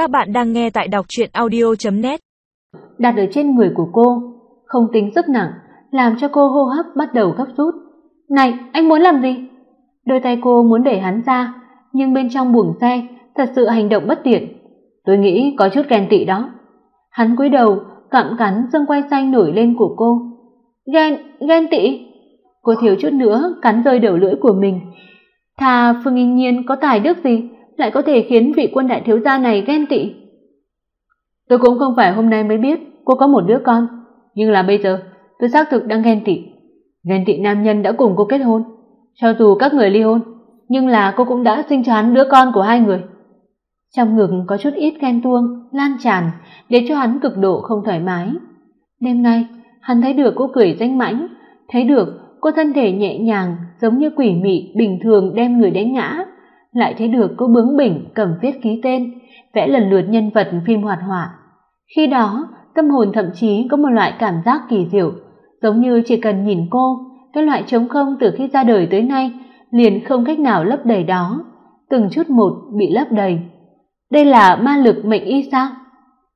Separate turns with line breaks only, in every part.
Các bạn đang nghe tại đọc truyện audio.net
Đặt ở trên người của cô, không tính sức nặng, làm cho cô hô hấp bắt đầu gấp rút. Này, anh muốn làm gì? Đôi tay cô muốn đẩy hắn ra, nhưng bên trong buồng xe thật sự hành động bất tiện. Tôi nghĩ có chút ghen tị đó. Hắn cúi đầu, cặm cắn xương quay xanh nổi lên của cô. Ghen, ghen tị? Cô thiếu chút nữa cắn rơi đầu lưỡi của mình. Thà Phương Yên Nhiên có tài đức gì lại có thể khiến vị quân đại thiếu gia này ghen tị. Tôi cũng không phải hôm nay mới biết cô có một đứa con, nhưng là bây giờ tôi xác thực đang ghen tị. Ghen tị nam nhân đã cùng cô kết hôn, cho dù các người ly hôn, nhưng là cô cũng đã sinh cho hắn đứa con của hai người. Trong ngực có chút ít ghen tuông lan tràn, để cho hắn cực độ không thoải mái. Đêm nay, hắn thấy được cô cười danh mãnh, thấy được cô thân thể nhẹ nhàng giống như quỷ mị bình thường đem người đánh ngã, lại thấy được cô bướng bỉnh cầm viết ký tên, vẽ lần lượt nhân vật phim hoạt họa. Khi đó, tâm hồn thậm chí có một loại cảm giác kỳ diệu, giống như chỉ cần nhìn cô, cái loại trống không từ khi ra đời tới nay liền không cách nào lấp đầy đó, từng chút một bị lấp đầy. Đây là ma lực mệnh y sao?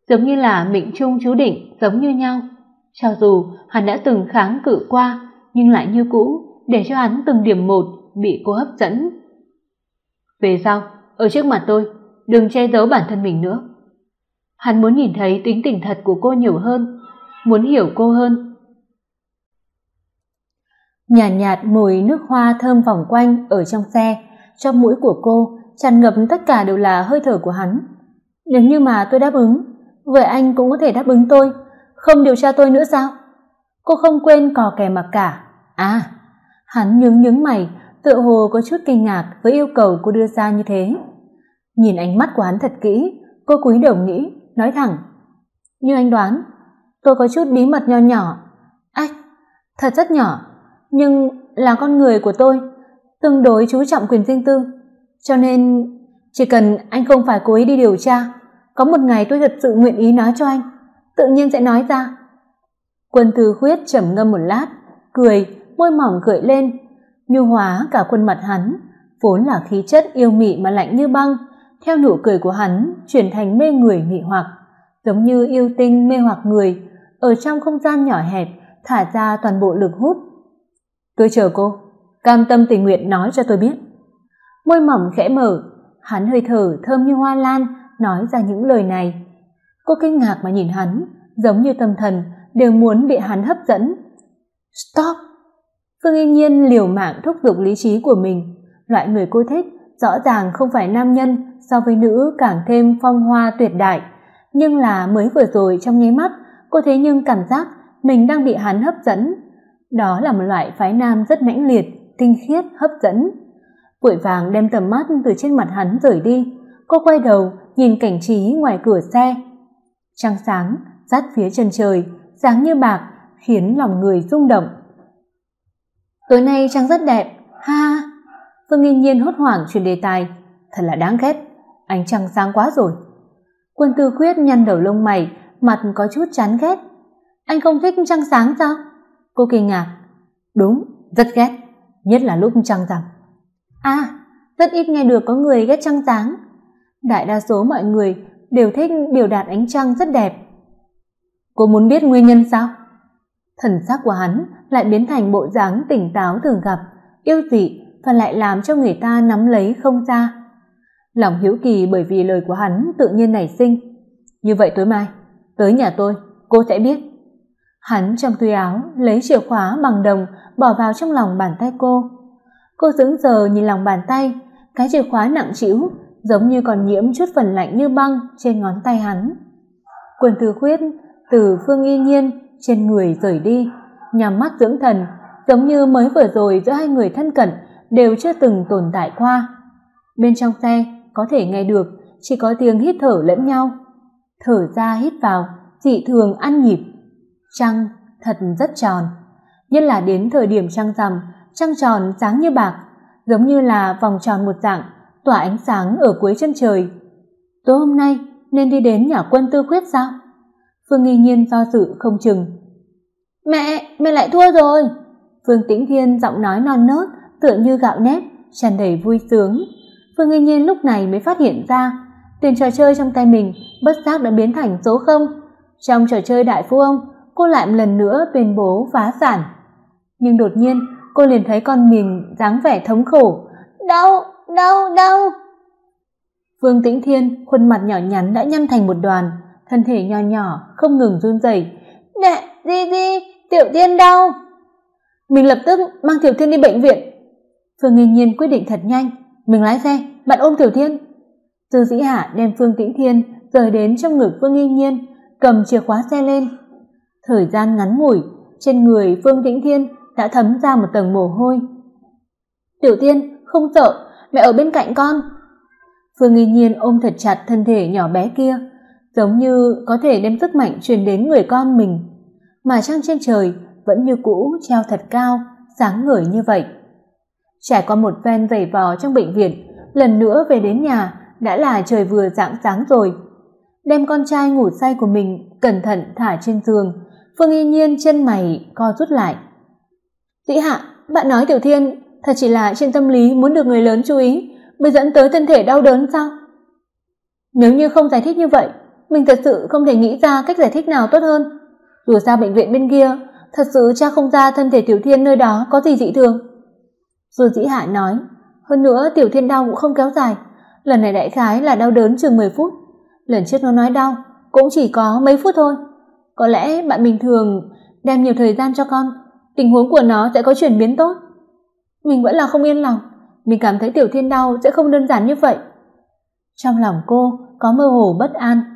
Giống như là mệnh trung chú định giống như nhau. Cho dù hắn đã từng kháng cự qua, nhưng lại như cũ, để cho hắn từng điểm một bị cô hấp dẫn. Về sau, ở trước mặt tôi, đừng che giấu bản thân mình nữa. Hắn muốn nhìn thấy tính tình thật của cô nhiều hơn, muốn hiểu cô hơn. Nhàn nhạt, nhạt mùi nước hoa thơm vòng quanh ở trong xe, trong mũi của cô tràn ngập tất cả đều là hơi thở của hắn. Nếu như mà tôi đáp ứng, vậy anh cũng có thể đáp ứng tôi, không điều tra tôi nữa sao? Cô không quên cò kè mặc cả. À, hắn nhướng nhướng mày, tựa hồ có chút kinh ngạc với yêu cầu cô đưa ra như thế. Nhìn ánh mắt của hắn thật kỹ, cô cúi đầu nghĩ, nói thẳng: "Như anh đoán, tôi có chút bí mật nho nhỏ." "Ách, thật rất nhỏ, nhưng là con người của tôi, tương đối chú trọng quyền riêng tư, cho nên chỉ cần anh không phải cố ý đi điều tra, có một ngày tôi thật sự nguyện ý nói cho anh, tự nhiên sẽ nói ra." Quân Từ Khuyết trầm ngâm một lát, cười, môi mỏng gợi lên, nhu hóa cả khuôn mặt hắn, vốn là khí chất yêu mị mà lạnh như băng, theo nụ cười của hắn chuyển thành mê người mị hoặc, giống như yêu tinh mê hoặc người, ở trong không gian nhỏ hẹp thả ra toàn bộ lực hút. Tôi chờ cô, cam tâm tình nguyện nói cho tôi biết. Môi mỏng khẽ mở, hắn hơi thở thơm như hoa lan nói ra những lời này. Cô kinh ngạc mà nhìn hắn, giống như tâm thần đều muốn bị hắn hấp dẫn. Stop! Phương Yên Nhiên liều mạng thúc giục lý trí của mình, loại người cô thích rõ ràng không phải nam nhân so với nữ càng thêm phong hoa tuyệt đại, nhưng là mới vừa rồi trong nháy mắt, cô thế nhưng cảm giác mình đang bị hắn hấp dẫn. Đó là một loại phái nam rất mãnh liệt, tinh khiết, hấp dẫn. Vội vàng đem tầm mắt từ trên mặt hắn rời đi, cô quay đầu nhìn cảnh trí ngoài cửa xe. Trăng sáng rát phía chân trời, sáng như bạc, khiến lòng người rung động tối nay trăng rất đẹp. Ha! Phương nghiên nhiên hốt hoảng chuyển đề tài. Thật là đáng ghét. Ánh trăng sáng quá rồi. Quân tư quyết nhăn đầu lông mày, mặt có chút chán ghét. Anh không thích trăng sáng sao? Cô kinh ngạc. Đúng, rất ghét. Nhất là lúc trăng rằm. À rất ít nghe được có người ghét trăng sáng. Đại đa số mọi người đều thích biểu đạt ánh trăng rất đẹp. Cô muốn biết nguyên nhân sao? Thần sắc của hắn lại biến thành bộ dáng tỉnh táo thường gặp, yêu dị và lại làm cho người ta nắm lấy không ra. Lòng hiếu kỳ bởi vì lời của hắn tự nhiên nảy sinh. Như vậy tối mai, tới nhà tôi, cô sẽ biết. Hắn trong túi áo lấy chìa khóa bằng đồng bỏ vào trong lòng bàn tay cô. Cô sững sờ nhìn lòng bàn tay, cái chìa khóa nặng trĩu, giống như còn nhiễm chút phần lạnh như băng trên ngón tay hắn. Quần Từ Khuyết từ Phương Y Nhiên trên người rời đi, nhắm mắt dưỡng thần, giống như mới vừa rồi giữa hai người thân cận đều chưa từng tồn tại qua. Bên trong xe có thể nghe được chỉ có tiếng hít thở lẫn nhau. Thở ra hít vào, dị thường ăn nhịp. Trăng thật rất tròn, nhất là đến thời điểm trăng rằm, trăng tròn sáng như bạc, giống như là vòng tròn một dạng, tỏa ánh sáng ở cuối chân trời. Tối hôm nay nên đi đến nhà quân tư khuyết sao? Phương Nghi Nhiên do dự không chừng. "Mẹ, mẹ lại thua rồi." Phương Tĩnh Thiên giọng nói non nớt, tựa như gạo nếp, tràn đầy vui sướng. Phương Nghi Nhiên lúc này mới phát hiện ra, tiền trò chơi trong tay mình bất giác đã biến thành số không trong trò chơi đại phú ông cô lại một lần nữa tuyên bố phá sản nhưng đột nhiên cô liền thấy con mình dáng vẻ thống khổ đau đau đau vương tĩnh thiên khuôn mặt nhỏ nhắn đã nhăn thành một đoàn thân thể nho nhỏ, không ngừng run rẩy. Nè di di tiểu tiên đau mình lập tức mang tiểu thiên đi bệnh viện. Phương nghiên nhiên quyết định thật nhanh. Mình lái xe, bạn ôm tiểu thiên dư dĩ hạ đem phương tĩnh thiên rời đến trong ngực phương nghiên nhiên, cầm chìa khóa xe lên. Thời gian ngắn ngủi, trên người phương tĩnh thiên đã thấm ra một tầng mồ hôi. Tiểu tiên, không sợ, mẹ ở bên cạnh con. Phương nghi nhiên ôm thật chặt thân thể nhỏ bé kia giống như có thể đem sức mạnh truyền đến người con mình. Mà trăng trên trời vẫn như cũ treo thật cao, sáng ngời như vậy. Trải qua một ven vẩy vò trong bệnh viện, lần nữa về đến nhà đã là trời vừa rạng sáng rồi. Đem con trai ngủ say của mình cẩn thận thả trên giường, phương y nhiên chân mày co rút lại. Dĩ hạ, bạn nói tiểu thiên, thật chỉ là trên tâm lý muốn được người lớn chú ý, mới dẫn tới thân thể đau đớn sao? Nếu như không giải thích như vậy mình thật sự không thể nghĩ ra cách giải thích nào tốt hơn. Dù sao bệnh viện bên kia, thật sự cha không ra thân thể tiểu thiên nơi đó có gì dị thường. Dù dĩ hạ nói, hơn nữa tiểu thiên đau cũng không kéo dài. Lần này đại khái là đau đớn chừng mười phút. Lần trước nó nói đau, cũng chỉ có mấy phút thôi. Có lẽ bạn bình thường đem nhiều thời gian cho con, tình huống của nó sẽ có chuyển biến tốt. Mình vẫn là không yên lòng. Mình cảm thấy tiểu thiên đau sẽ không đơn giản như vậy. Trong lòng cô có mơ hồ bất an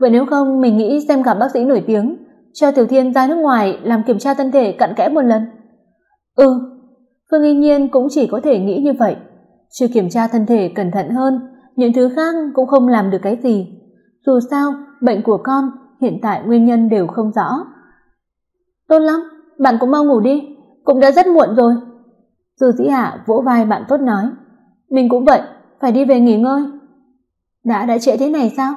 vậy nếu không, mình nghĩ xem gặp bác sĩ nổi tiếng. Cho tiểu thiên ra nước ngoài làm kiểm tra thân thể cặn kẽ một lần. Ừ phương y nhiên cũng chỉ có thể nghĩ như vậy. Chưa kiểm tra thân thể cẩn thận hơn, những thứ khác cũng không làm được cái gì. Dù sao, bệnh của con hiện tại nguyên nhân đều không rõ. Tốt lắm, bạn cũng mau ngủ đi. Cũng đã rất muộn rồi. Dư dĩ hạ vỗ vai bạn tốt nói. Mình cũng vậy, phải đi về nghỉ ngơi. Đã đã trễ thế này sao?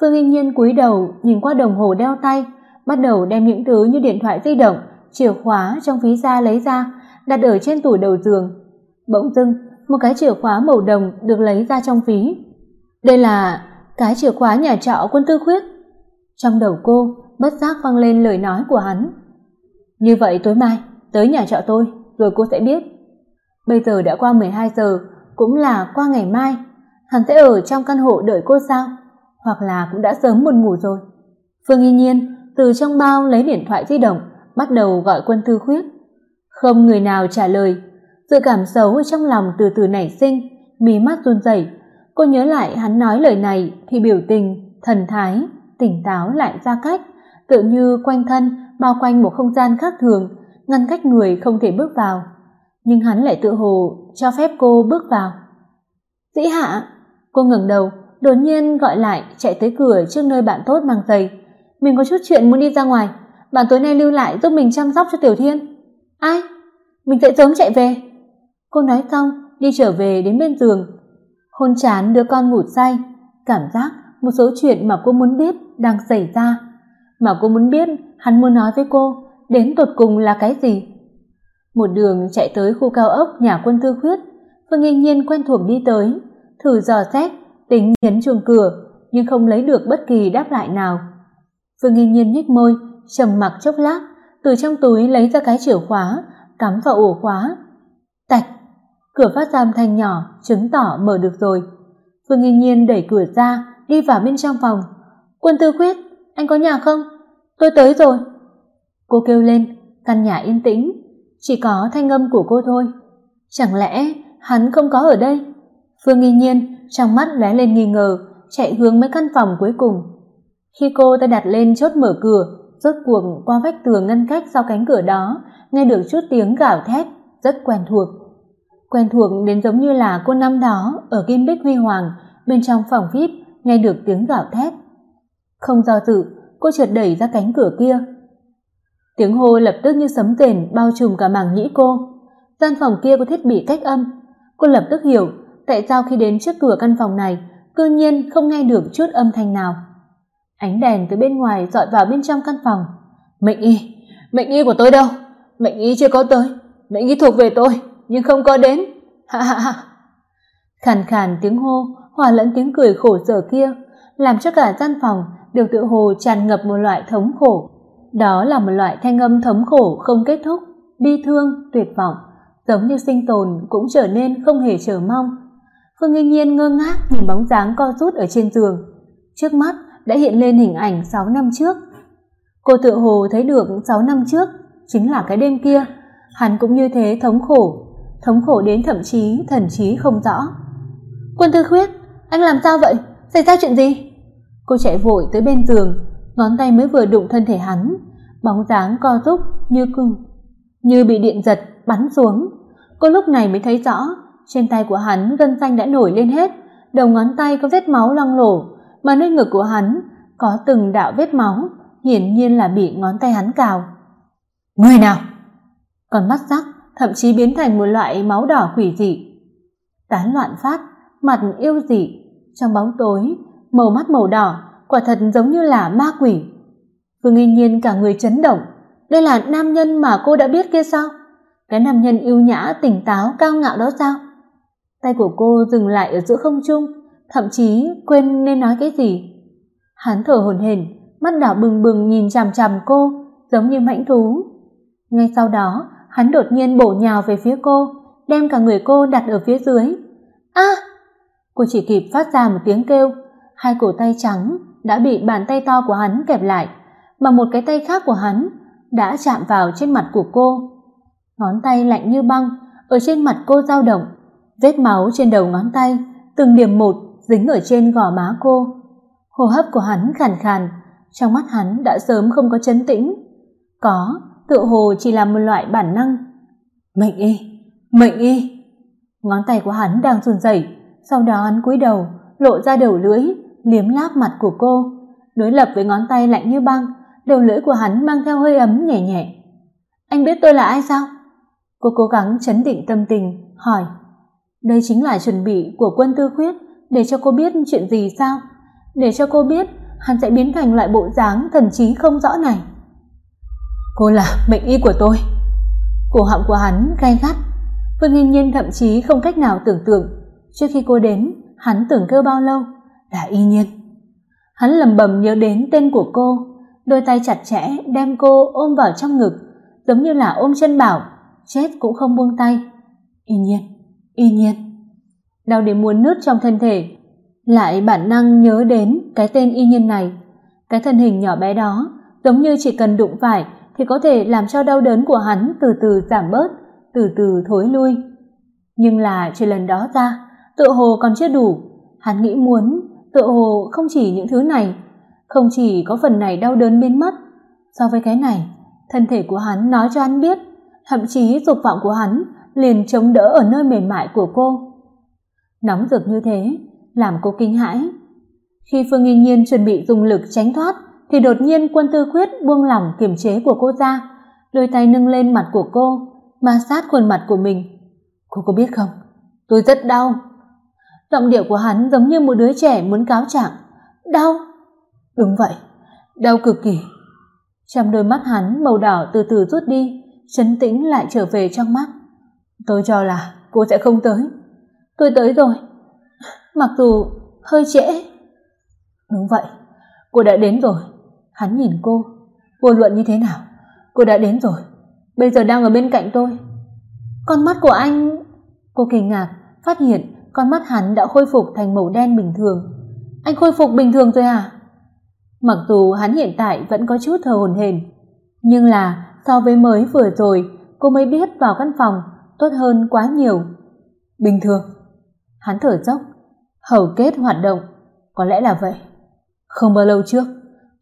Phương yên nhiên cúi đầu, nhìn qua đồng hồ đeo tay, bắt đầu đem những thứ như điện thoại di động, chìa khóa trong ví da lấy ra, đặt ở trên tủ đầu giường. Bỗng dưng, một cái chìa khóa màu đồng được lấy ra trong ví. Đây là cái chìa khóa nhà trọ quân tư khuyết. Trong đầu cô, bất giác vang lên lời nói của hắn. Như vậy tối mai, tới nhà trọ tôi, rồi cô sẽ biết. Bây giờ đã qua mười hai giờ, cũng là qua ngày mai. Hắn sẽ ở trong căn hộ đợi cô sao? Hoặc là cũng đã sớm buồn ngủ rồi. Phương y nhiên từ trong bao lấy điện thoại di động, bắt đầu gọi quân thư khuyết. Không người nào trả lời, sự cảm xấu trong lòng từ từ nảy sinh mí mắt run rẩy. Cô nhớ lại hắn nói lời này thì biểu tình, thần thái, tỉnh táo lại ra cách tự như quanh thân bao quanh một không gian khác thường, ngăn cách người không thể bước vào. Nhưng hắn lại tự hồ cho phép cô bước vào. Dĩ hạ, cô ngẩng đầu đột nhiên gọi lại, chạy tới cửa trước nơi bạn tốt mang giày. Mình có chút chuyện muốn đi ra ngoài. Bạn tối nay lưu lại giúp mình chăm sóc cho tiểu thiên. Ai? Mình sẽ sớm chạy về. Cô nói xong, đi trở về đến bên giường. Hôn chán đứa con ngủ say. Cảm giác một số chuyện mà cô muốn biết đang xảy ra. Mà cô muốn biết, hắn muốn nói với cô, đến tột cùng là cái gì? Một đường chạy tới khu cao ốc nhà quân tư khuyết. Phương yên nhiên quen thuộc đi tới, thử dò xét tính nhấn chuông cửa, nhưng không lấy được bất kỳ đáp lại nào. Phương nghi nhiên nhếch môi, trầm mặc chốc lát, từ trong túi lấy ra cái chìa khóa, cắm vào ổ khóa. Tạch! Cửa phát ra âm thanh nhỏ, chứng tỏ mở được rồi. Phương nghi nhiên đẩy cửa ra, đi vào bên trong phòng. Quân tư khuyết anh có nhà không? Tôi tới rồi. Cô kêu lên, căn nhà yên tĩnh. Chỉ có thanh âm của cô thôi. Chẳng lẽ hắn không có ở đây? Phương nghi nhiên, trong mắt lóe lên nghi ngờ, chạy hướng mấy căn phòng cuối cùng. Khi cô ta đặt lên chốt mở cửa, rốt cuộc qua vách tường ngăn cách sau cánh cửa đó, nghe được chút tiếng gào thét, rất quen thuộc. Quen thuộc đến giống như là cô năm đó ở kim bích huy hoàng, bên trong phòng vip, nghe được tiếng gào thét. Không do dự, cô chợt đẩy ra cánh cửa kia. Tiếng hô lập tức như sấm rền bao trùm cả màng nhĩ cô. Gian phòng kia có thiết bị cách âm. Cô lập tức hiểu tại sao khi đến trước cửa căn phòng này, cư nhiên không nghe được chút âm thanh nào? Ánh đèn từ bên ngoài dọi vào bên trong căn phòng. Mệnh y mệnh y của tôi đâu? Mệnh y chưa có tới. Mệnh y thuộc về tôi, nhưng không có đến. Ha ha ha. Khàn khàn tiếng hô, hòa lẫn tiếng cười khổ sở kia, làm cho cả gian phòng đều tự hồ tràn ngập một loại thống khổ. Đó là một loại thanh âm thống khổ không kết thúc, bi thương, tuyệt vọng, giống như sinh tồn cũng trở nên không hề chờ mong phương nghi nhiên ngơ ngác nhìn bóng dáng co rút ở trên giường. Trước mắt đã hiện lên hình ảnh sáu năm trước. Cô tự hồ thấy được sáu năm trước chính là cái đêm kia. Hắn cũng như thế thống khổ thống khổ đến thậm chí thần trí không rõ. Quân tư khuyết, anh làm sao vậy? Xảy ra chuyện gì? Cô chạy vội tới bên giường, ngón tay mới vừa đụng thân thể hắn, bóng dáng co rúc như cung như bị điện giật bắn xuống. Cô lúc này mới thấy rõ trên tay của hắn gân xanh đã nổi lên hết, đầu ngón tay có vết máu loang lổ, mà nơi ngực của hắn có từng đạo vết máu, hiển nhiên là bị ngón tay hắn cào. Người nào? Còn mắt sắc thậm chí biến thành một loại máu đỏ quỷ dị. Tán loạn phát, mặt yêu dị, trong bóng tối, màu mắt màu đỏ, quả thật giống như là ma quỷ. Phương yên nhiên cả người chấn động. Đây là nam nhân mà cô đã biết kia sao? Cái nam nhân yêu nhã, tỉnh táo, cao ngạo đó sao? Tay của cô dừng lại ở giữa không trung, thậm chí quên nên nói cái gì. Hắn thở hổn hển, mắt đỏ bừng bừng nhìn chằm chằm cô, giống như mãnh thú. Ngay sau đó, hắn đột nhiên bổ nhào về phía cô, đem cả người cô đặt ở phía dưới. A! Cô chỉ kịp phát ra một tiếng kêu, hai cổ tay trắng đã bị bàn tay to của hắn kẹp lại, mà một cái tay khác của hắn đã chạm vào trên mặt của cô. Ngón tay lạnh như băng, ở trên mặt cô dao động vết máu trên đầu ngón tay từng điểm một dính ở trên gò má cô. Hô hấp của hắn khàn khàn trong mắt hắn đã sớm không có chấn tĩnh. Có tựa hồ chỉ là một loại bản năng. Mệnh y mệnh y. Ngón tay của hắn đang run rẩy sau đó hắn cúi đầu lộ ra đầu lưỡi liếm láp mặt của cô. Đối lập với ngón tay lạnh như băng đầu lưỡi của hắn mang theo hơi ấm nhẹ nhẹ. Anh biết tôi là ai sao? Cô cố gắng chấn định tâm tình hỏi đây chính là chuẩn bị của quân tư khuyết để cho cô biết chuyện gì sao? Để cho cô biết, hắn sẽ biến thành loại bộ dáng thần trí không rõ này. Cô là mệnh y của tôi. Cổ họng của hắn gay gắt, phương nhiên nhiên thậm chí không cách nào tưởng tượng. Trước khi cô đến, hắn tưởng kêu bao lâu? Là y nhiên. Hắn lầm bầm nhớ đến tên của cô, đôi tay chặt chẽ đem cô ôm vào trong ngực, giống như là ôm chân bảo, chết cũng không buông tay. Y nhiên y nhiên, đau đến muốn nứt trong thân thể, lại bản năng nhớ đến cái tên y nhiên này. Cái thân hình nhỏ bé đó, giống như chỉ cần đụng phải thì có thể làm cho đau đớn của hắn từ từ giảm bớt, từ từ thối lui. Nhưng là trừ lần đó ra, tựa hồ còn chưa đủ. Hắn nghĩ muốn, tựa hồ không chỉ những thứ này, không chỉ có phần này đau đớn biến mất. So với cái này, thân thể của hắn nói cho hắn biết, thậm chí dục vọng của hắn liền chống đỡ ở nơi mềm mại của cô. Nóng rực như thế, làm cô kinh hãi. Khi phương nghi nhiên chuẩn bị dùng lực tránh thoát, thì đột nhiên quân tư khuyết buông lỏng kiềm chế của cô ra, đôi tay nâng lên mặt của cô, ma sát khuôn mặt của mình. Cô có biết không? Tôi rất đau. Giọng điệu của hắn giống như một đứa trẻ muốn cáo trạng. Đau? Đúng vậy. Đau cực kỳ. Trong đôi mắt hắn màu đỏ từ từ rút đi, chấn tĩnh lại trở về trong mắt tôi cho là cô sẽ không tới. Tôi tới rồi. Mặc dù hơi trễ. Đúng vậy, cô đã đến rồi. Hắn nhìn cô. Vô luận như thế nào, cô đã đến rồi. Bây giờ đang ở bên cạnh tôi. Con mắt của anh cô kinh ngạc, phát hiện con mắt hắn đã khôi phục thành màu đen bình thường. Anh khôi phục bình thường rồi à? Mặc dù hắn hiện tại vẫn có chút thờ hồn hển, nhưng là so với mới vừa rồi, cô mới biết vào căn phòng tốt hơn quá nhiều. Bình thường. Hắn thở dốc, hầu kết hoạt động. Có lẽ là vậy. Không bao lâu trước,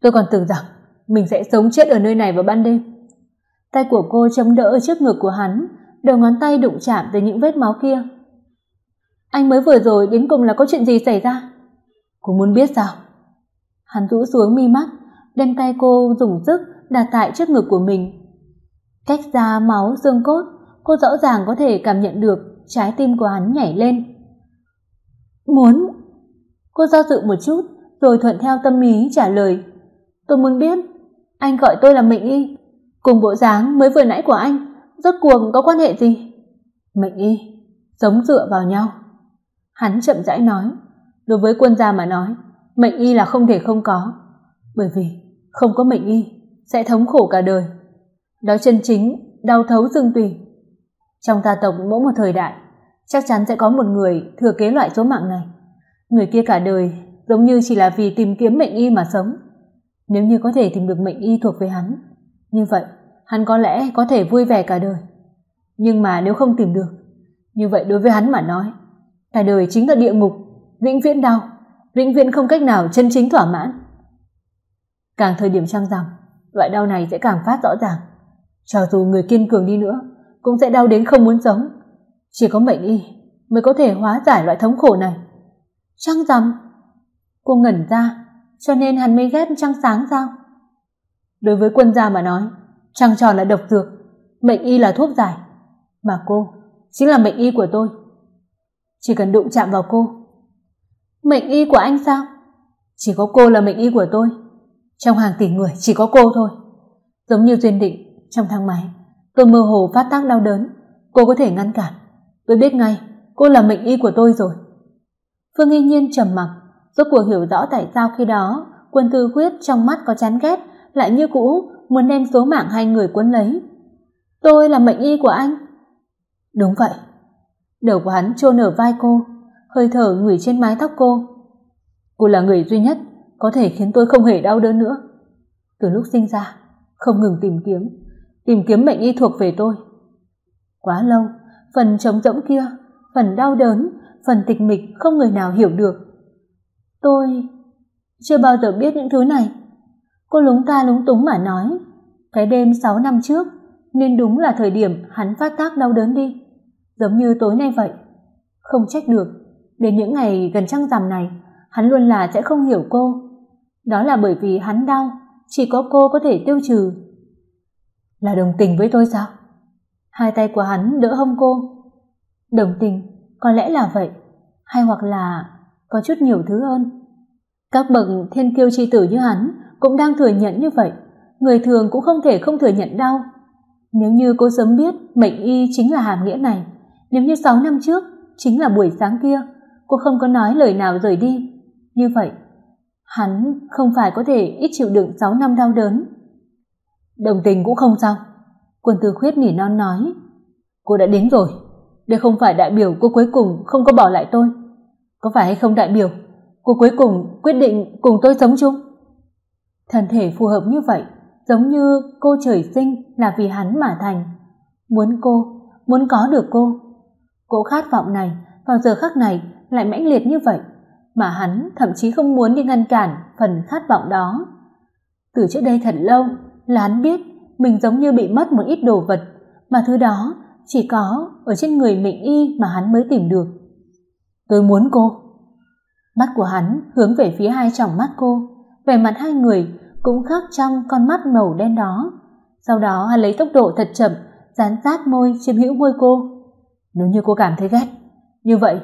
tôi còn tưởng rằng mình sẽ sống chết ở nơi này vào ban đêm. Tay của cô chống đỡ trước ngực của hắn, đầu ngón tay đụng chạm tới những vết máu kia. Anh mới vừa rồi đến cùng là có chuyện gì xảy ra? Cô muốn biết sao? Hắn rũ xuống mi mắt, đem tay cô dùng sức đặt tại trước ngực của mình. Cách ra máu xương cốt cô rõ ràng có thể cảm nhận được trái tim của hắn nhảy lên. Muốn? Cô do dự một chút, rồi thuận theo tâm ý trả lời. Tôi muốn biết, anh gọi tôi là mệnh y. Cùng bộ dáng mới vừa nãy của anh, rốt cuộc có quan hệ gì? Mệnh y sống dựa vào nhau. Hắn chậm rãi nói. Đối với quân gia mà nói, mệnh y là không thể không có, bởi vì không có mệnh y sẽ thống khổ cả đời. Đó chân chính, đau thấu xương tùy trong gia tộc mỗi một thời đại, chắc chắn sẽ có một người thừa kế loại số mạng này. Người kia cả đời giống như chỉ là vì tìm kiếm mệnh y mà sống. Nếu như có thể tìm được mệnh y thuộc về hắn, như vậy hắn có lẽ có thể vui vẻ cả đời. Nhưng mà nếu không tìm được, như vậy đối với hắn mà nói, cả đời chính là địa ngục, vĩnh viễn đau, vĩnh viễn không cách nào chân chính thỏa mãn. Càng thời điểm trăng rằm, loại đau này sẽ càng phát rõ ràng. Cho dù người kiên cường đi nữa cũng sẽ đau đến không muốn sống. Chỉ có mệnh y mới có thể hóa giải loại thống khổ này. Trăng rằm. Cô ngẩn ra, cho nên hắn mới ghét trăng sáng sao? Đối với quân gia mà nói, trăng tròn là độc dược, mệnh y là thuốc giải. Mà cô chính là mệnh y của tôi. Chỉ cần đụng chạm vào cô. Mệnh y của anh sao? Chỉ có cô là mệnh y của tôi. Trong hàng tỷ người chỉ có cô thôi. Giống như duyên định trong thang máy tôi mơ hồ phát tác đau đớn. Cô có thể ngăn cản. Tôi biết ngay, cô là mệnh y của tôi rồi. Phương nghi nhiên trầm mặc, rốt cuộc hiểu rõ tại sao khi đó quân tư huyết trong mắt có chán ghét, lại như cũ muốn đem số mạng hai người cuốn lấy. Tôi là mệnh y của anh. Đúng vậy. Đầu của hắn chôn ở vai cô, hơi thở ngửi trên mái tóc cô. Cô là người duy nhất có thể khiến tôi không hề đau đớn nữa. Từ lúc sinh ra, không ngừng tìm kiếm tìm kiếm mệnh y thuộc về tôi. Quá lâu, phần trống rỗng kia, phần đau đớn, phần tịch mịch không người nào hiểu được. Tôi chưa bao giờ biết những thứ này. Cô lúng ta lúng túng mà nói, cái đêm sáu năm trước, nên đúng là thời điểm hắn phát tác đau đớn đi. Giống như tối nay vậy. Không trách được, đến những ngày gần trăng rằm này, hắn luôn là sẽ không hiểu cô. Đó là bởi vì hắn đau, chỉ có cô có thể tiêu trừ là đồng tình với tôi sao? Hai tay của hắn đỡ hông cô. Đồng tình, có lẽ là vậy. Hay hoặc là có chút nhiều thứ hơn. Các bậc thiên kiêu chi tử như hắn cũng đang thừa nhận như vậy. Người thường cũng không thể không thừa nhận đau. Nếu như cô sớm biết mệnh y chính là hàm nghĩa này, nếu như sáu năm trước chính là buổi sáng kia, cô không có nói lời nào rời đi. Như vậy, hắn không phải có thể ít chịu đựng sáu năm đau đớn đồng tình cũng không sao. Quân tư khuyết nỉ non nói, cô đã đến rồi. Đây không phải đại biểu cô cuối cùng không có bỏ lại tôi. Có phải hay không đại biểu? Cô cuối cùng quyết định cùng tôi sống chung. Thân thể phù hợp như vậy, giống như cô trời sinh là vì hắn mà thành. Muốn cô, muốn có được cô. Cô khát vọng này, vào giờ khắc này lại mãnh liệt như vậy, mà hắn thậm chí không muốn đi ngăn cản phần khát vọng đó. Từ trước đây thật lâu là hắn biết mình giống như bị mất một ít đồ vật, mà thứ đó chỉ có ở trên người mệnh y mà hắn mới tìm được. Tôi muốn cô. Mắt của hắn hướng về phía hai tròng mắt cô. Vẻ mặt hai người cũng khác trong con mắt màu đen đó. Sau đó hắn lấy tốc độ thật chậm, dán sát môi chiếm hữu môi cô. Nếu như cô cảm thấy ghét, như vậy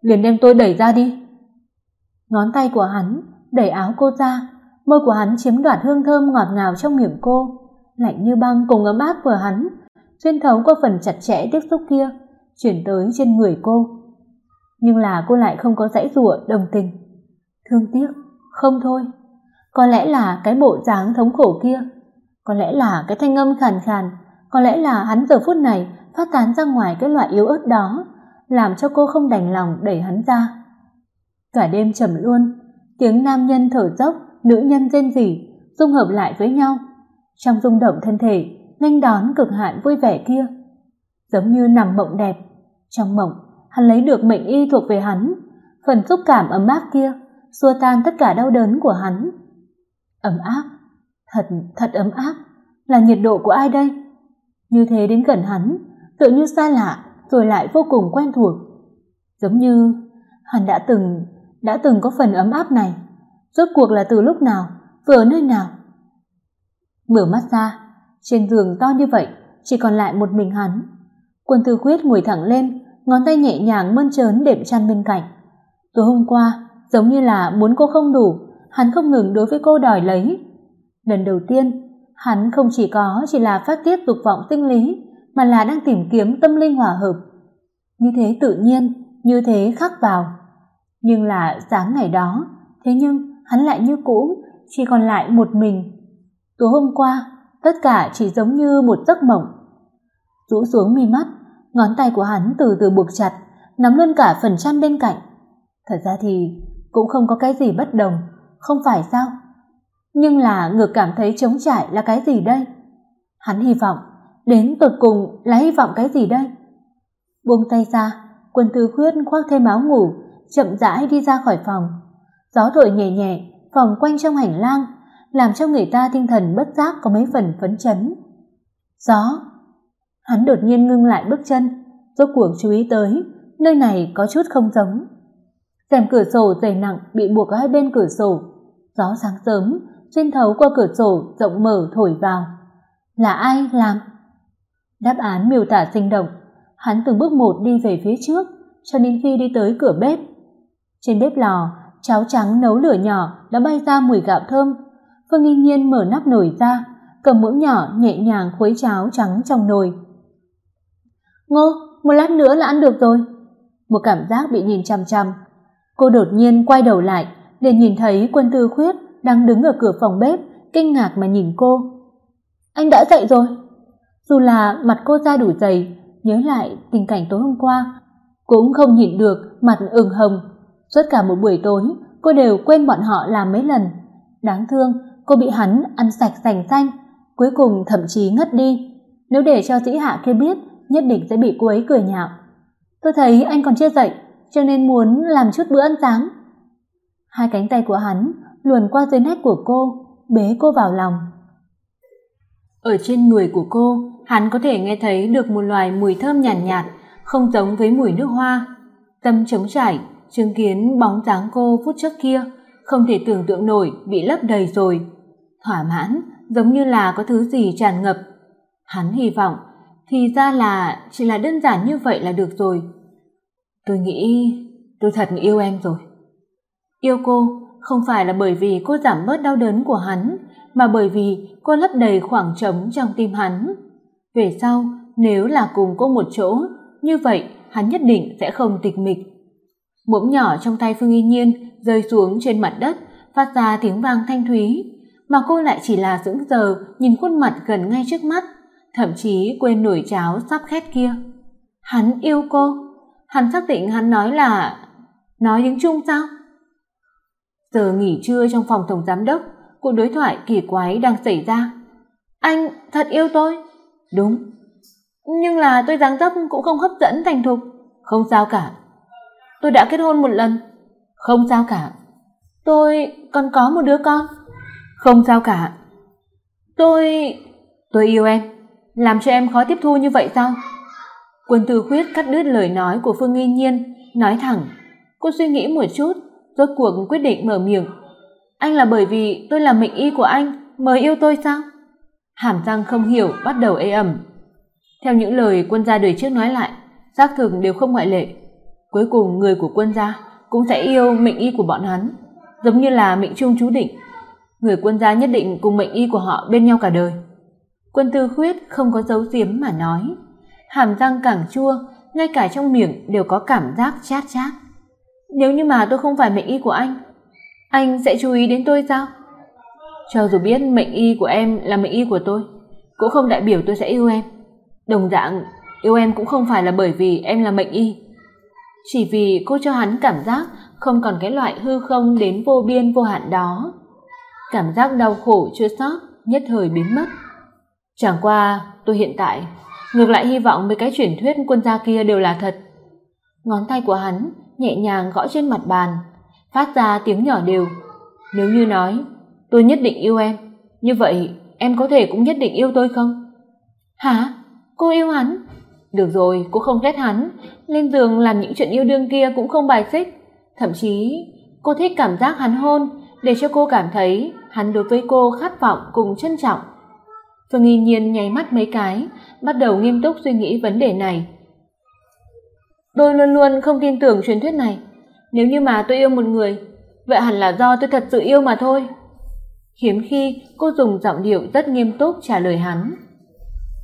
liền đem tôi đẩy ra đi. Ngón tay của hắn đẩy áo cô ra môi của hắn chiếm đoạt hương thơm ngọt ngào trong miệng cô, lạnh như băng cùng ấm áp của hắn. Xuyên thấu qua phần chặt chẽ tiếp xúc kia, chuyển tới trên người cô. Nhưng là cô lại không có dãy rủa đồng tình. Thương tiếc, không thôi. Có lẽ là cái bộ dáng thống khổ kia, có lẽ là cái thanh âm khàn khàn, có lẽ là hắn giờ phút này phát tán ra ngoài cái loại yếu ớt đó, làm cho cô không đành lòng đẩy hắn ra. Cả đêm trầm luôn, tiếng nam nhân thở dốc nữ nhân rên rỉ dung hợp lại với nhau. Trong rung động thân thể, nghênh đón cực hạn vui vẻ kia. Giống như nằm mộng đẹp, trong mộng, hắn lấy được mệnh y thuộc về hắn. Phần xúc cảm ấm áp kia, xua tan tất cả đau đớn của hắn. Ấm áp, thật thật ấm áp, là nhiệt độ của ai đây? Như thế đến gần hắn, tựa như xa lạ, rồi lại vô cùng quen thuộc. Giống như hắn đã từng đã từng có phần ấm áp này rốt cuộc là từ lúc nào, vừa nơi nào? Mở mắt ra, trên giường to như vậy, chỉ còn lại một mình hắn. Quân tư quyết ngồi thẳng lên, ngón tay nhẹ nhàng mơn trớn đệm chăn bên cạnh. Tối hôm qua, giống như là muốn cô không đủ, hắn không ngừng đối với cô đòi lấy. Lần đầu tiên, hắn không chỉ có chỉ là phát tiết dục vọng tinh lý, mà là đang tìm kiếm tâm linh hòa hợp. Như thế tự nhiên, như thế khắc vào. Nhưng là sáng ngày đó, thế nhưng hắn lại như cũ, chỉ còn lại một mình. Tối hôm qua, tất cả chỉ giống như một giấc mộng. Rũ xuống mi mắt, ngón tay của hắn từ từ buộc chặt, nắm luôn cả phần chăn bên cạnh. Thật ra thì, cũng không có cái gì bất đồng, không phải sao? Nhưng là ngược cảm thấy trống trải là cái gì đây? Hắn hy vọng, đến tột cùng là hy vọng cái gì đây? Buông tay ra, quân tư khuyết khoác thêm áo ngủ, chậm rãi đi ra khỏi phòng gió thổi nhẹ nhẹ vòng quanh trong hành lang, làm cho người ta tinh thần bất giác có mấy phần phấn chấn. Gió, hắn đột nhiên ngưng lại bước chân, rốt cuộc chú ý tới, nơi này có chút không giống. Rèm cửa sổ dày nặng bị buộc ở hai bên cửa sổ, gió sáng sớm, xuyên thấu qua cửa sổ, rộng mở thổi vào. Là ai làm? Đáp án miêu tả sinh động, hắn từng bước một đi về phía trước, cho đến khi đi tới cửa bếp. Trên bếp lò cháo trắng nấu lửa nhỏ đã bay ra mùi gạo thơm. Phương nghi nhiên mở nắp nồi ra, cầm muỗng nhỏ nhẹ nhàng khuấy cháo trắng trong nồi. Ngô, một lát nữa là ăn được rồi. Một cảm giác bị nhìn chằm chằm. Cô đột nhiên quay đầu lại để nhìn thấy quân tư khuyết đang đứng ở cửa phòng bếp, kinh ngạc mà nhìn cô. Anh đã dậy rồi. Dù là mặt cô da đủ dày, nhớ lại tình cảnh tối hôm qua, cũng không nhịn được mặt ửng hồng suốt cả một buổi tối cô đều quên bọn họ làm mấy lần. Đáng thương cô bị hắn ăn sạch sành xanh cuối cùng thậm chí ngất đi. Nếu để cho dĩ hạ kia biết nhất định sẽ bị cô ấy cười nhạo. Tôi thấy anh còn chưa dậy cho nên muốn làm chút bữa ăn sáng. Hai cánh tay của hắn luồn qua dưới nách của cô bế cô vào lòng. Ở trên người của cô hắn có thể nghe thấy được một loài mùi thơm nhàn nhạt, nhạt không giống với mùi nước hoa. Tâm trống trải chứng kiến bóng dáng cô phút trước kia, không thể tưởng tượng nổi, bị lấp đầy rồi. Thỏa mãn, giống như là có thứ gì tràn ngập. Hắn hy vọng, thì ra là chỉ là đơn giản như vậy là được rồi. Tôi nghĩ, tôi thật yêu em rồi. Yêu cô không phải là bởi vì cô giảm bớt đau đớn của hắn, mà bởi vì cô lấp đầy khoảng trống trong tim hắn. Về sau, nếu là cùng cô một chỗ, như vậy hắn nhất định sẽ không tịch mịch muỗng nhỏ trong tay phương y nhiên rơi xuống trên mặt đất, phát ra tiếng vang thanh thúy. Mà cô lại chỉ là sững sờ, nhìn khuôn mặt gần ngay trước mắt, thậm chí quên nổi cháo sắp khét kia. Hắn yêu cô. Hắn xác định hắn nói là, nói tiếng trung sao? Giờ nghỉ trưa trong phòng tổng giám đốc, cuộc đối thoại kỳ quái đang xảy ra. Anh thật yêu tôi. Đúng. Nhưng là tôi dáng dấp cũng không hấp dẫn thành thục. Không sao cả tôi đã kết hôn một lần. Không sao cả. Tôi còn có một đứa con. Không sao cả. Tôi tôi yêu em. Làm cho em khó tiếp thu như vậy sao? Quân tư khuyết cắt đứt lời nói của phương nghi nhiên nói thẳng. Cô suy nghĩ một chút rốt cuộc quyết định mở miệng. Anh là bởi vì tôi là mệnh y của anh mới yêu tôi sao? Hàm răng không hiểu bắt đầu ê ẩm. Theo những lời quân gia đời trước nói lại xác thực đều không ngoại lệ cuối cùng người của quân gia cũng sẽ yêu mệnh y của bọn hắn, giống như là mệnh trung chú định. Người quân gia nhất định cùng mệnh y của họ bên nhau cả đời. Quân tư khuyết không có dấu diếm mà nói. Hàm răng càng chua, ngay cả trong miệng đều có cảm giác chát chát. Nếu như mà tôi không phải mệnh y của anh anh sẽ chú ý đến tôi sao? Cho dù biết mệnh y của em là mệnh y của tôi, cũng không đại biểu tôi sẽ yêu em. Đồng dạng, yêu em cũng không phải là bởi vì em là mệnh y chỉ vì cô cho hắn cảm giác không còn cái loại hư không đến vô biên vô hạn đó. Cảm giác đau khổ chưa sót nhất thời biến mất. Chẳng qua, tôi hiện tại, ngược lại hy vọng mấy cái truyền thuyết quân gia kia đều là thật. Ngón tay của hắn nhẹ nhàng gõ trên mặt bàn, phát ra tiếng nhỏ đều. Nếu như nói, tôi nhất định yêu em, như vậy em có thể cũng nhất định yêu tôi không? Hả? Cô yêu hắn? Được rồi, cô không ghét hắn lên giường làm những chuyện yêu đương kia cũng không bài xích. Thậm chí, cô thích cảm giác hắn hôn, để cho cô cảm thấy hắn đối với cô khát vọng cùng trân trọng. Phương nghi nhiên nháy mắt mấy cái, bắt đầu nghiêm túc suy nghĩ vấn đề này. Tôi luôn luôn không tin tưởng truyền thuyết này. Nếu như mà tôi yêu một người, vậy hẳn là do tôi thật sự yêu mà thôi. Hiếm khi cô dùng giọng điệu rất nghiêm túc trả lời hắn.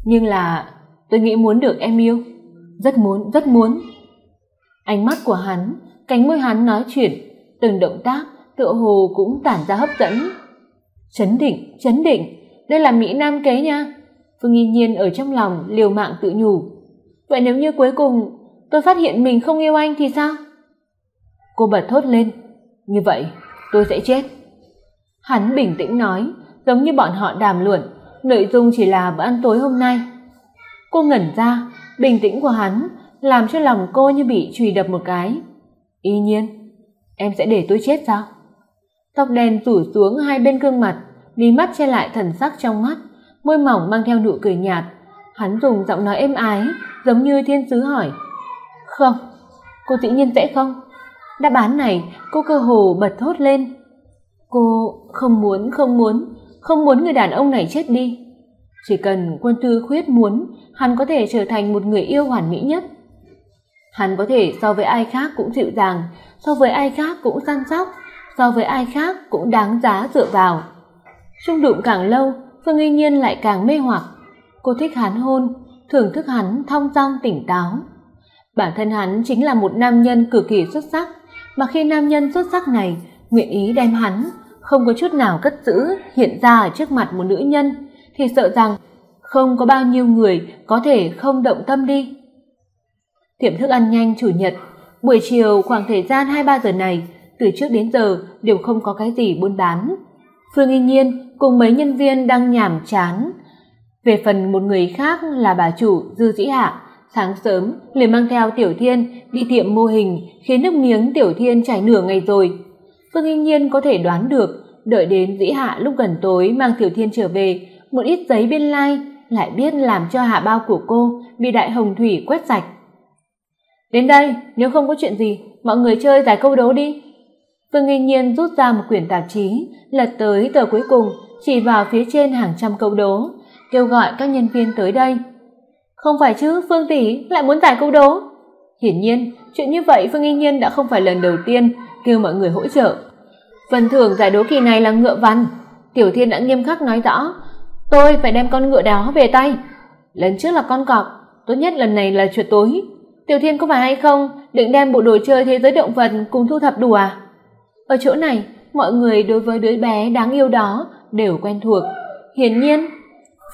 Nhưng là, tôi nghĩ muốn được em yêu rất muốn rất muốn. Ánh mắt của hắn, cánh môi hắn nói chuyện, từng động tác tựa hồ cũng tản ra hấp dẫn. Chấn định chấn định, đây là mỹ nam kế nha. Phương nghi nhiên ở trong lòng liều mạng tự nhủ. Vậy nếu như cuối cùng tôi phát hiện mình không yêu anh thì sao? Cô bật thốt lên. Như vậy, tôi sẽ chết. Hắn bình tĩnh nói, giống như bọn họ đàm luận, nội dung chỉ là bữa ăn tối hôm nay. Cô ngẩn ra bình tĩnh của hắn làm cho lòng cô như bị chùy đập một cái. Y nhiên, em sẽ để tôi chết sao? Tóc đen rủ xuống hai bên gương mặt mí mắt che lại thần sắc trong mắt, môi mỏng mang theo nụ cười nhạt. Hắn dùng giọng nói êm ái, giống như thiên sứ hỏi, không, cô dĩ nhiên sẽ không. Đáp án này cô cơ hồ bật thốt lên, cô không muốn không muốn không muốn người đàn ông này chết đi chỉ cần quân tư khuyết muốn, hắn có thể trở thành một người yêu hoàn mỹ nhất. Hắn có thể so với ai khác cũng dịu dàng, so với ai khác cũng săn sóc, so với ai khác cũng đáng giá dựa vào. Chung đụng càng lâu, phương y nhiên lại càng mê hoặc. Cô thích hắn hôn thưởng thức hắn thong dong tỉnh táo. Bản thân hắn chính là một nam nhân cực kỳ xuất sắc, mà khi nam nhân xuất sắc này nguyện ý đem hắn, không có chút nào cất giữ, hiện ra ở trước mặt một nữ nhân thì sợ rằng không có bao nhiêu người có thể không động tâm đi. Tiệm thức ăn nhanh chủ nhật, buổi chiều khoảng thời gian hai ba giờ này, từ trước đến giờ đều không có cái gì buôn bán. Phương y nhiên cùng mấy nhân viên đang nhàm chán. Về phần một người khác là bà chủ dư dĩ hạ, sáng sớm liền mang theo tiểu thiên đi tiệm mô hình khiến nước miếng tiểu thiên chảy nửa ngày rồi. Phương y nhiên có thể đoán được, đợi đến dĩ hạ lúc gần tối mang tiểu thiên trở về một ít giấy biên lai, lại biết làm cho hạ bao của cô bị đại hồng thủy quét sạch. Đến đây, nếu không có chuyện gì, mọi người chơi giải câu đố đi. Phương nghi nhiên rút ra một quyển tạp chí, lật tới tờ cuối cùng, chỉ vào phía trên hàng trăm câu đố, kêu gọi các nhân viên tới đây. Không phải chứ, phương tỷ, lại muốn giải câu đố? Hiển nhiên, chuyện như vậy phương nghi nhiên đã không phải lần đầu tiên kêu mọi người hỗ trợ. Phần thưởng giải đố kỳ này là ngựa văn tiểu thiên đã nghiêm khắc nói rõ tôi phải đem con ngựa đó về tay. Lần trước là con cọp, tốt nhất lần này là chuột tối. Tiểu thiên có phải hay không? Định đem bộ đồ chơi thế giới động vật cùng thu thập đủ à? Ở chỗ này, mọi người đối với đứa bé đáng yêu đó đều quen thuộc. Hiển nhiên,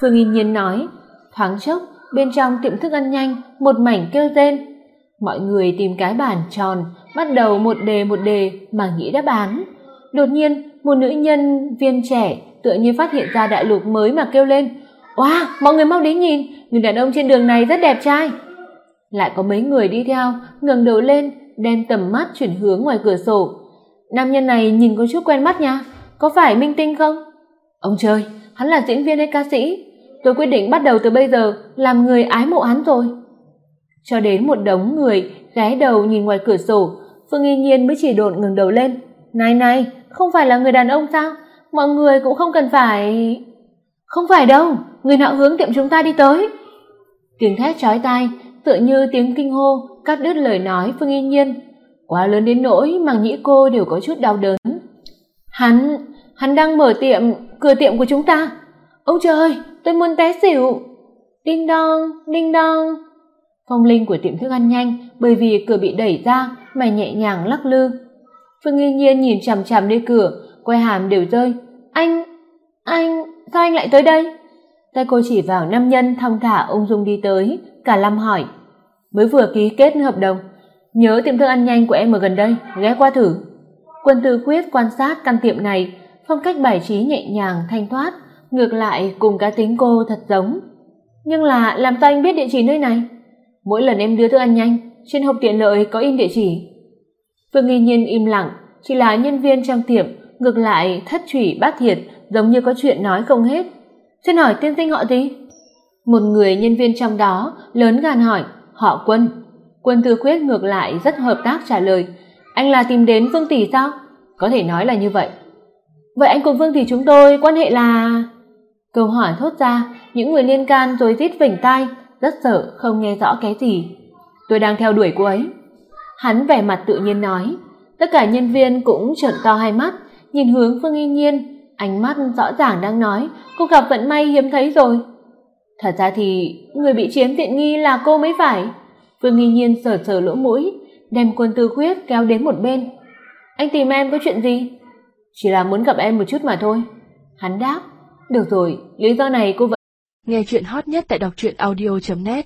phương yên nhiên nói, thoáng chốc, bên trong tiệm thức ăn nhanh, một mảnh kêu tên mọi người tìm cái bàn tròn, bắt đầu một đề một đề mà nghĩ đáp án đột nhiên, một nữ nhân viên trẻ tựa như phát hiện ra đại lục mới mà kêu lên. Wow, mọi người mau đến nhìn người đàn ông trên đường này rất đẹp trai. Lại có mấy người đi theo, ngẩng đầu lên, đem tầm mắt chuyển hướng ngoài cửa sổ. Nam nhân này nhìn có chút quen mắt nha, có phải minh tinh không? Ông trời, hắn là diễn viên hay ca sĩ? Tôi quyết định bắt đầu từ bây giờ, làm người ái mộ hắn rồi. Cho đến một đống người ghé đầu nhìn ngoài cửa sổ, phương nghi nhiên mới chỉ đột ngừng đầu lên. Này này, không phải là người đàn ông sao? Mọi người cũng không cần phải không phải đâu, người nọ hướng tiệm chúng ta đi tới. Tiếng thét chói tai, tựa như tiếng kinh hô, cắt đứt lời nói phương yên nhiên. Quá lớn đến nỗi mà nhĩ cô đều có chút đau đớn. Hắn hắn đang mở tiệm, cửa tiệm của chúng ta. Ông trời tôi muốn té xỉu. Đinh đong đinh đong. Phong linh của tiệm thức ăn nhanh, bởi vì cửa bị đẩy ra mà nhẹ nhàng lắc lư. Phương yên nhiên nhìn chằm chằm đi cửa quay hàm đều rơi. Anh anh, sao anh lại tới đây? Tay cô chỉ vào nam nhân thong thả ung dung đi tới, cả lâm hỏi. Mới vừa ký kết hợp đồng. Nhớ tiệm thức ăn nhanh của em ở gần đây, ghé qua thử. Quân tư quyết quan sát căn tiệm này, phong cách bài trí nhẹ nhàng, thanh thoát, ngược lại cùng cá tính cô thật giống. Nhưng là làm sao anh biết địa chỉ nơi này? Mỗi lần em đưa thức ăn nhanh, trên hộp tiện lợi có in địa chỉ. Phương nghi nhiên im lặng, chỉ là nhân viên trong tiệm ngược lại, thất thủy bát thiệt, giống như có chuyện nói không hết. Xin hỏi tiên sinh họ gì? Một người nhân viên trong đó, lớn gan hỏi, họ quân. Quân tư quyết ngược lại rất hợp tác trả lời, anh là tìm đến vương tỷ sao? Có thể nói là như vậy. Vậy anh cùng vương tỷ chúng tôi quan hệ là câu hỏi thốt ra, những người liên can rồi rít vểnh tai, rất sợ, không nghe rõ cái gì. Tôi đang theo đuổi cô ấy. Hắn vẻ mặt tự nhiên nói, tất cả nhân viên cũng trợn to hai mắt nhìn hướng phương y nhiên, ánh mắt rõ ràng đang nói, cô gặp vận may hiếm thấy rồi. Thật ra thì, người bị chiếm tiện nghi là cô mới phải. Phương y nhiên sờ sờ lỗ mũi, đem quân tư khuyết kéo đến một bên. Anh tìm em có chuyện gì? Chỉ là muốn gặp em một chút mà thôi. Hắn đáp, được rồi, lý do này cô vẫn
nghe chuyện hot nhất tại đọc truyện audio net.